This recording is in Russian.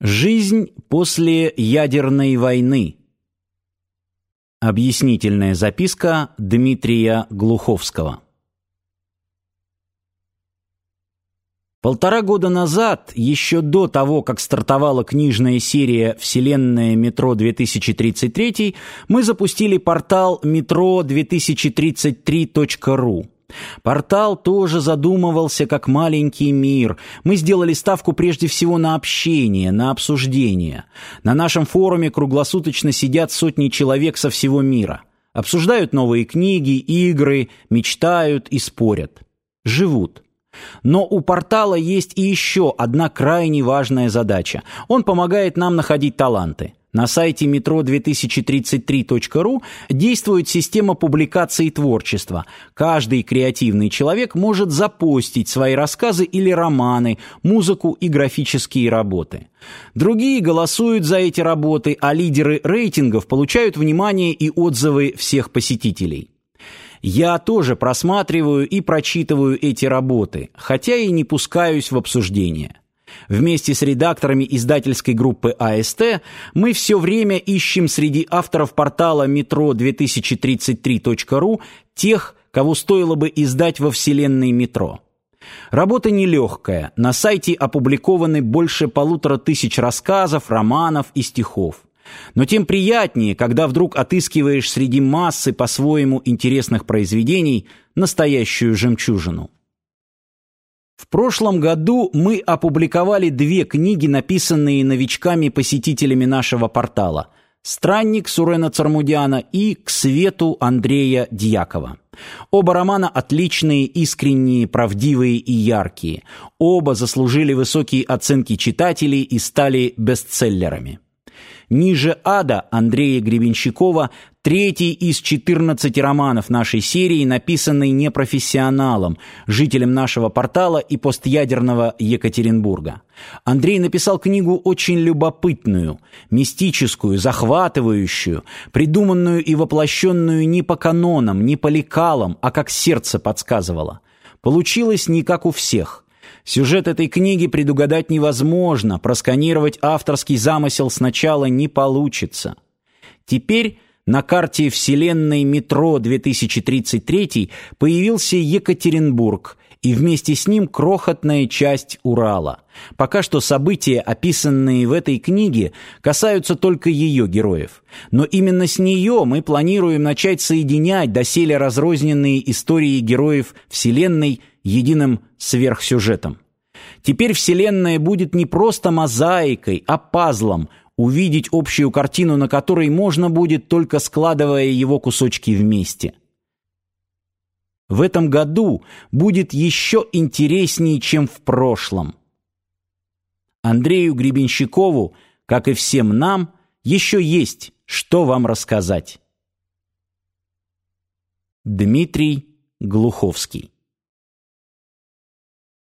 Жизнь после ядерной войны. Объяснительная записка Дмитрия Глуховского. Полтора года назад, еще до того, как стартовала книжная серия «Вселенная Метро-2033», мы запустили портал metro2033.ru. Портал тоже задумывался как маленький мир. Мы сделали ставку прежде всего на общение, на обсуждение. На нашем форуме круглосуточно сидят сотни человек со всего мира. Обсуждают новые книги, игры, мечтают и спорят. Живут. Но у портала есть и еще одна крайне важная задача. Он помогает нам находить таланты. На сайте metro2033.ru действует система публикации творчества. Каждый креативный человек может запостить свои рассказы или романы, музыку и графические работы. Другие голосуют за эти работы, а лидеры рейтингов получают внимание и отзывы всех посетителей. Я тоже просматриваю и прочитываю эти работы, хотя и не пускаюсь в обсуждение. Вместе с редакторами издательской группы АСТ мы все время ищем среди авторов портала metro2033.ru тех, кого стоило бы издать во вселенной метро. Работа нелегкая. На сайте опубликованы больше полутора тысяч рассказов, романов и стихов. Но тем приятнее, когда вдруг отыскиваешь среди массы по-своему интересных произведений настоящую жемчужину. В прошлом году мы опубликовали две книги, написанные новичками-посетителями нашего портала «Странник» Сурена Цармудяна и «К свету» Андрея Дьякова. Оба романа отличные, искренние, правдивые и яркие. Оба заслужили высокие оценки читателей и стали бестселлерами. «Ниже ада» Андрея Гребенщикова третий из 14 романов нашей серии, написанный непрофессионалом, жителем нашего портала и постядерного Екатеринбурга. Андрей написал книгу очень любопытную, мистическую, захватывающую, придуманную и воплощенную не по канонам, не по лекалам, а как сердце подсказывало. Получилось не как у всех. Сюжет этой книги предугадать невозможно, просканировать авторский замысел сначала не получится. Теперь на карте вселенной метро 2033 появился Екатеринбург и вместе с ним крохотная часть Урала. Пока что события, описанные в этой книге, касаются только ее героев. Но именно с нее мы планируем начать соединять доселе разрозненные истории героев вселенной единым сверхсюжетом. Теперь Вселенная будет не просто мозаикой, а пазлом, увидеть общую картину, на которой можно будет только складывая его кусочки вместе. В этом году будет еще интереснее, чем в прошлом. Андрею Гребенщикову, как и всем нам, еще есть, что вам рассказать. Дмитрий Глуховский